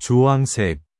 주황색